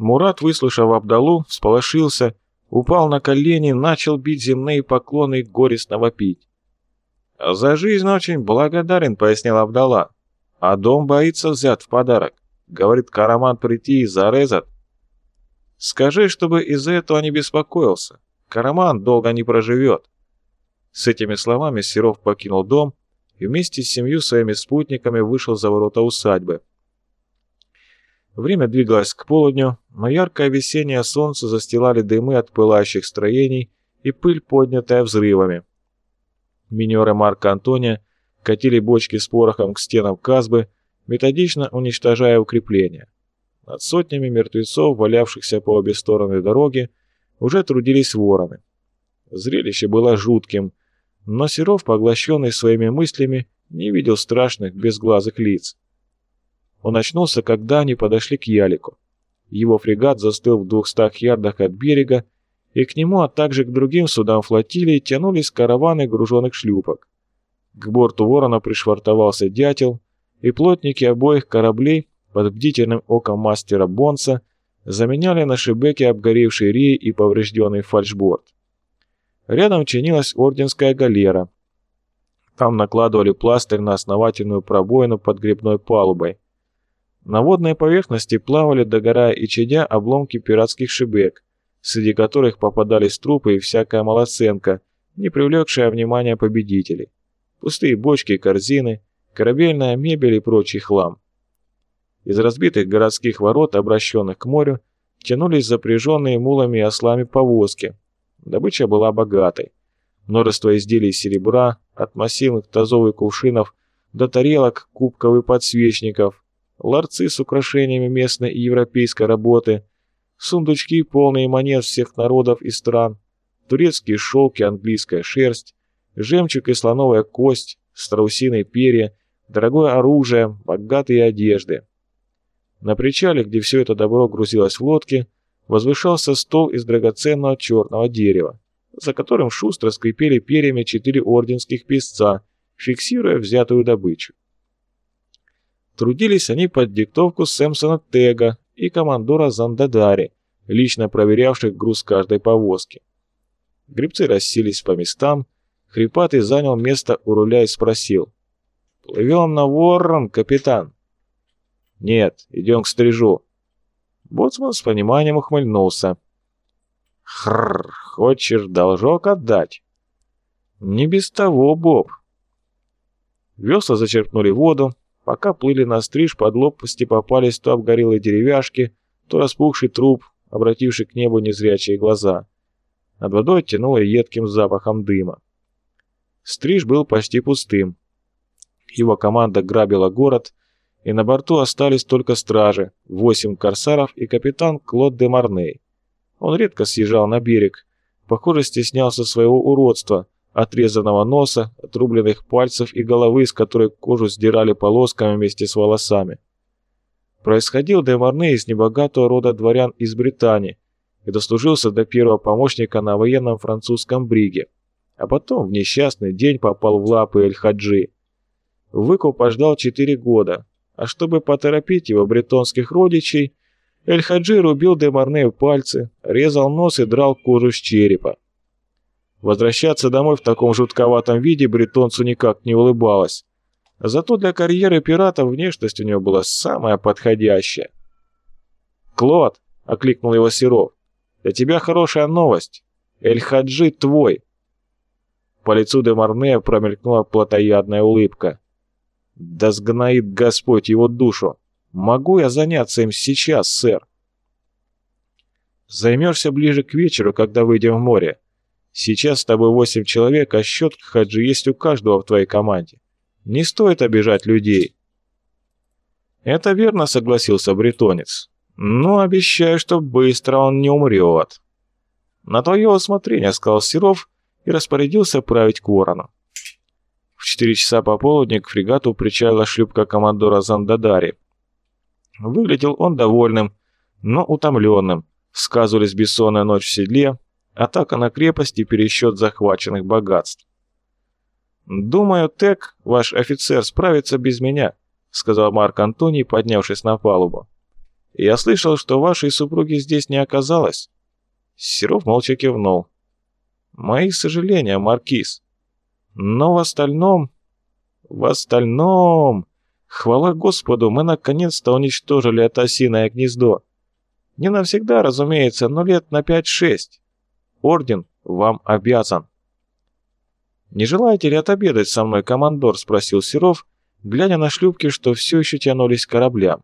Мурат, выслушав Абдалу, всполошился, упал на колени, начал бить земные поклоны и горестно вопить. «За жизнь очень благодарен», — пояснил Абдала. «А дом боится взят в подарок. Говорит, Караман прийти и зарезать. Скажи, чтобы из-за этого не беспокоился. Караман долго не проживет». С этими словами Серов покинул дом и вместе с семью своими спутниками вышел за ворота усадьбы. Время двигалось к полудню, но яркое весеннее солнце застилали дымы от пылающих строений и пыль, поднятая взрывами. Минеры Марка Антония катили бочки с порохом к стенам Казбы, методично уничтожая укрепления. Над сотнями мертвецов, валявшихся по обе стороны дороги, уже трудились вороны. Зрелище было жутким, но Серов, поглощенный своими мыслями, не видел страшных безглазых лиц. Он очнулся, когда они подошли к Ялику. Его фрегат застыл в двухстах ярдах от берега, и к нему, а также к другим судам флотилии тянулись караваны груженных шлюпок. К борту ворона пришвартовался дятел, и плотники обоих кораблей под бдительным оком мастера Бонса заменяли на шибеке обгоревший рей и поврежденный фальшборд. Рядом чинилась орденская галера. Там накладывали пластырь на основательную пробоину под грибной палубой. На водной поверхности плавали, догорая и чадя, обломки пиратских шибек, среди которых попадались трупы и всякая малоценка, не привлекшая внимания победителей. Пустые бочки корзины, корабельная мебель и прочий хлам. Из разбитых городских ворот, обращенных к морю, тянулись запряженные мулами и ослами повозки. Добыча была богатой. Множество изделий серебра, от массивных тазов и кувшинов до тарелок, кубков и подсвечников, ларцы с украшениями местной и европейской работы, сундучки, полные монет всех народов и стран, турецкие шелки, английская шерсть, жемчуг и слоновая кость, страусиные перья, дорогое оружие, богатые одежды. На причале, где все это добро грузилось в лодки, возвышался стол из драгоценного черного дерева, за которым шустро скрипели перьями четыре орденских песца, фиксируя взятую добычу. Трудились они под диктовку Сэмсона Тега и командора Зандадари, лично проверявших груз каждой повозки. Грибцы расселись по местам, Хрипатый занял место у руля и спросил. «Плывем на ворон, капитан?» «Нет, идем к стрижу». Боцман с пониманием ухмыльнулся. «Хрррр, хочешь должок отдать?» «Не без того, Боб». Весла зачерпнули воду, Пока плыли на стриж, под лопасти попались то обгорелые деревяшки, то распухший труп, обративший к небу незрячие глаза. Над водой тянуло едким запахом дыма. Стриж был почти пустым. Его команда грабила город, и на борту остались только стражи, восемь корсаров и капитан Клод де Марней. Он редко съезжал на берег, похоже, стеснялся своего уродства – отрезанного носа, отрубленных пальцев и головы, с которой кожу сдирали полосками вместе с волосами. Происходил Демарне из небогатого рода дворян из Британии и дослужился до первого помощника на военном французском бриге, а потом в несчастный день попал в лапы Эль-Хаджи. Выкуп ждал четыре года, а чтобы поторопить его бретонских родичей, Эль-Хаджи рубил Демарне в пальцы, резал нос и драл кожу с черепа. Возвращаться домой в таком жутковатом виде бретонцу никак не улыбалось. Зато для карьеры пирата внешность у него была самая подходящая. «Клод!» — окликнул его Серов. «Для тебя хорошая новость. Эль-Хаджи твой!» По лицу де Марне промелькнула плотоядная улыбка. «Да сгноит Господь его душу! Могу я заняться им сейчас, сэр?» «Займешься ближе к вечеру, когда выйдем в море. Сейчас с тобой восемь человек, а счет Хаджи есть у каждого в твоей команде. Не стоит обижать людей». «Это верно», — согласился бретонец. «Но обещаю, что быстро он не умрет». «На твое усмотрение», — сказал Серов и распорядился править к ворону. В четыре часа пополудни к фрегату причалила шлюпка командора Зандадари. Выглядел он довольным, но утомленным. Сказывались бессонная ночь в седле, атака на крепость и пересчет захваченных богатств. «Думаю, Тек, ваш офицер, справится без меня», — сказал Марк Антоний, поднявшись на палубу. Я слышал, что вашей супруги здесь не оказалось». Серов молча кивнул. «Мои сожаления, Маркиз. Но в остальном... В остальном... Хвала Господу, мы наконец-то уничтожили это осиное гнездо. Не навсегда, разумеется, но лет на пять-шесть. Орден вам обязан». «Не желаете ли отобедать со мной, командор?» — спросил Серов, глядя на шлюпки, что все еще тянулись к кораблям.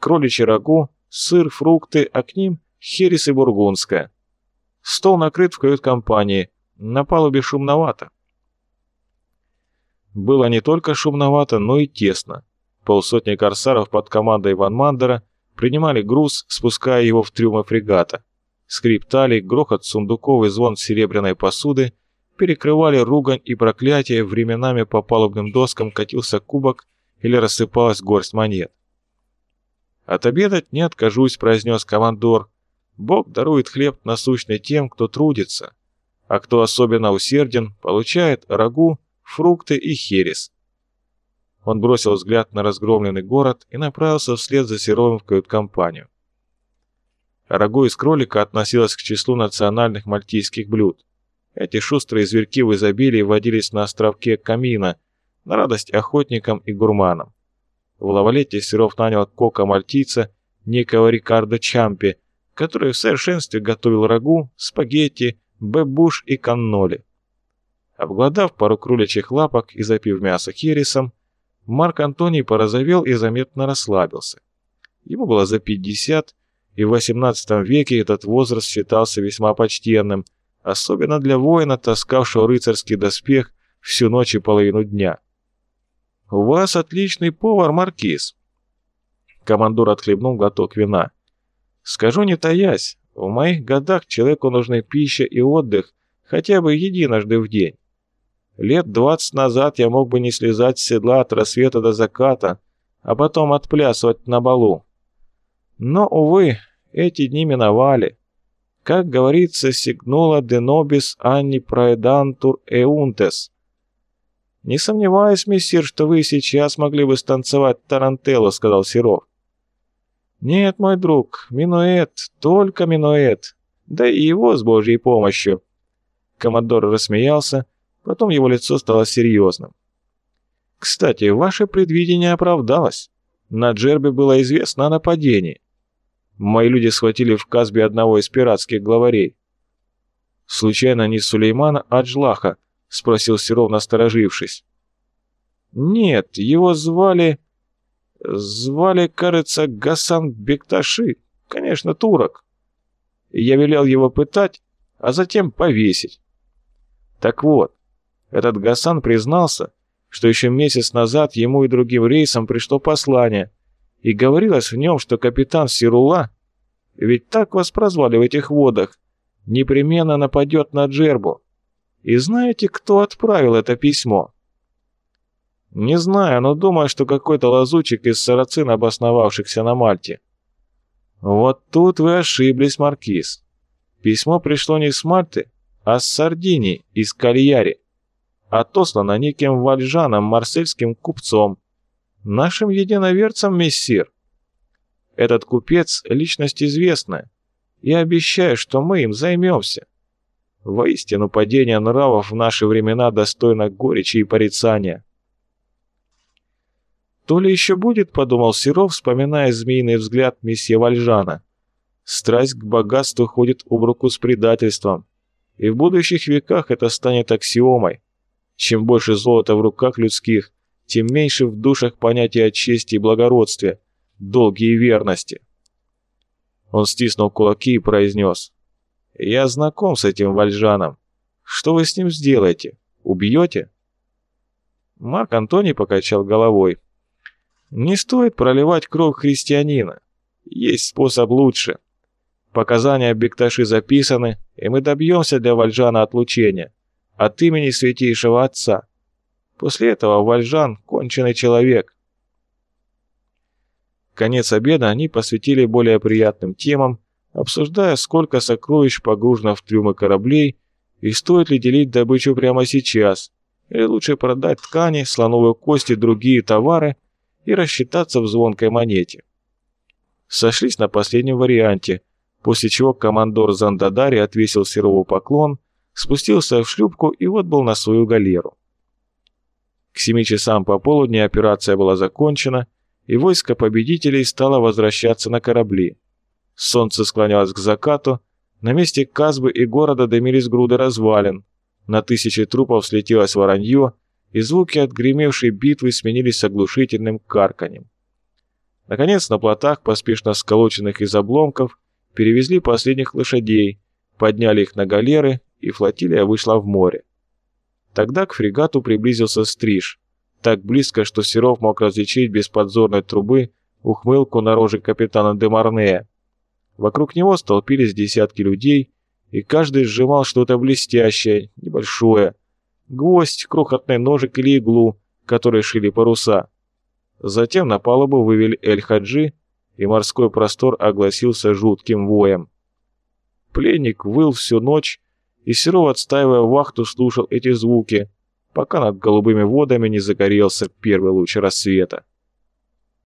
Кроличьи рагу, сыр, фрукты, а к ним херес и бургундская. Стол накрыт в кают-компании, на палубе шумновато. Было не только шумновато, но и тесно. Полсотни корсаров под командой Ван Мандера принимали груз, спуская его в трюмы фрегата. Скрип талий, грохот сундуков и звон серебряной посуды перекрывали ругань и проклятие, временами по палубным доскам катился кубок или рассыпалась горсть монет. «Отобедать не откажусь», — произнес командор. «Бог дарует хлеб насущный тем, кто трудится, а кто особенно усерден, получает рагу, фрукты и херес». Он бросил взгляд на разгромленный город и направился вслед за Серовым в кают-компанию. Рагу из кролика относилось к числу национальных мальтийских блюд. Эти шустрые зверьки в изобилии водились на островке Камина, на радость охотникам и гурманам. В Лавалете Серов нанял кока-мальтийца, некого Рикардо Чампи, который в совершенстве готовил рагу, спагетти, бэбуш и канноли. Обглодав пару кроличьих лапок и запив мясо хересом, Марк Антоний порозовел и заметно расслабился. Ему было за 50, и в XVIII веке этот возраст считался весьма почтенным, особенно для воина, таскавшего рыцарский доспех всю ночь и половину дня. «У вас отличный повар, Маркиз!» Командор отхлебнул глоток вина. «Скажу не таясь, в моих годах человеку нужны пища и отдых хотя бы единожды в день. Лет двадцать назад я мог бы не слезать с седла от рассвета до заката, а потом отплясывать на балу. Но, увы, эти дни миновали. Как говорится, сигнула nobis anni praedantur euntes. «Не сомневаюсь, мессир, что вы сейчас могли бы станцевать тарантелло», — сказал Серов. «Нет, мой друг, минуэт, только минуэт, да и его с Божьей помощью». Командор рассмеялся, потом его лицо стало серьезным. «Кстати, ваше предвидение оправдалось. На Джербе было известно о нападении. Мои люди схватили в Казбе одного из пиратских главарей. Случайно не Сулеймана, а Джлаха, — спросил Серов, насторожившись. «Нет, его звали... Звали, кажется, Гасан Бекташи. Конечно, турок. Я велел его пытать, а затем повесить. Так вот, этот Гасан признался, что еще месяц назад ему и другим рейсам пришло послание, и говорилось в нем, что капитан Сирула, ведь так вас прозвали в этих водах, непременно нападет на Джербу. И знаете, кто отправил это письмо? Не знаю, но думаю, что какой-то лазучик из сарацин, обосновавшихся на Мальте. Вот тут вы ошиблись, Маркиз. Письмо пришло не с Мальты, а с Сардинии, из Кальяри. Отослано неким вальжаном, марсельским купцом. Нашим единоверцем, мессир. Этот купец — личность известная. Я обещаю, что мы им займемся. Воистину, падение нравов в наши времена достойно горечи и порицания. «То ли еще будет», — подумал Серов, вспоминая змеиный взгляд месье Вальжана. «Страсть к богатству ходит об руку с предательством, и в будущих веках это станет аксиомой. Чем больше золота в руках людских, тем меньше в душах понятия о чести и благородстве, долги и верности». Он стиснул кулаки и произнес — «Я знаком с этим вальжаном. Что вы с ним сделаете? Убьете?» Марк Антоний покачал головой. «Не стоит проливать кровь христианина. Есть способ лучше. Показания Бекташи записаны, и мы добьемся для Вальжана отлучения. От имени Святейшего Отца. После этого Вальжан — конченый человек». Конец обеда они посвятили более приятным темам, обсуждая, сколько сокровищ погружено в трюмы кораблей и стоит ли делить добычу прямо сейчас, или лучше продать ткани, слоновые кости, другие товары и рассчитаться в звонкой монете. сошлись на последнем варианте, после чего командор Зандадари отвесил Серову поклон, спустился в шлюпку и отбыл на свою галеру. К семи часам пополудни операция была закончена, и войско победителей стало возвращаться на корабли. Солнце склонялось к закату, на месте Казбы и города дымились груды развалин, на тысячи трупов слетелось воронье, и звуки от гремевшей битвы сменились оглушительным карканем. Наконец, на плотах, поспешно сколоченных из обломков, перевезли последних лошадей, подняли их на галеры, и флотилия вышла в море. Тогда к фрегату приблизился стриж, так близко, что Серов мог различить без подзорной трубы ухмылку на роже капитана Демарнея. Вокруг него столпились десятки людей, и каждый сжимал что-то блестящее, небольшое. Гвоздь, крохотный ножик или иглу, которые шили паруса. Затем на палубу вывели Эль-Хаджи, и морской простор огласился жутким воем. Пленник выл всю ночь, и Серов, отстаивая вахту, слушал эти звуки, пока над голубыми водами не загорелся первый луч рассвета.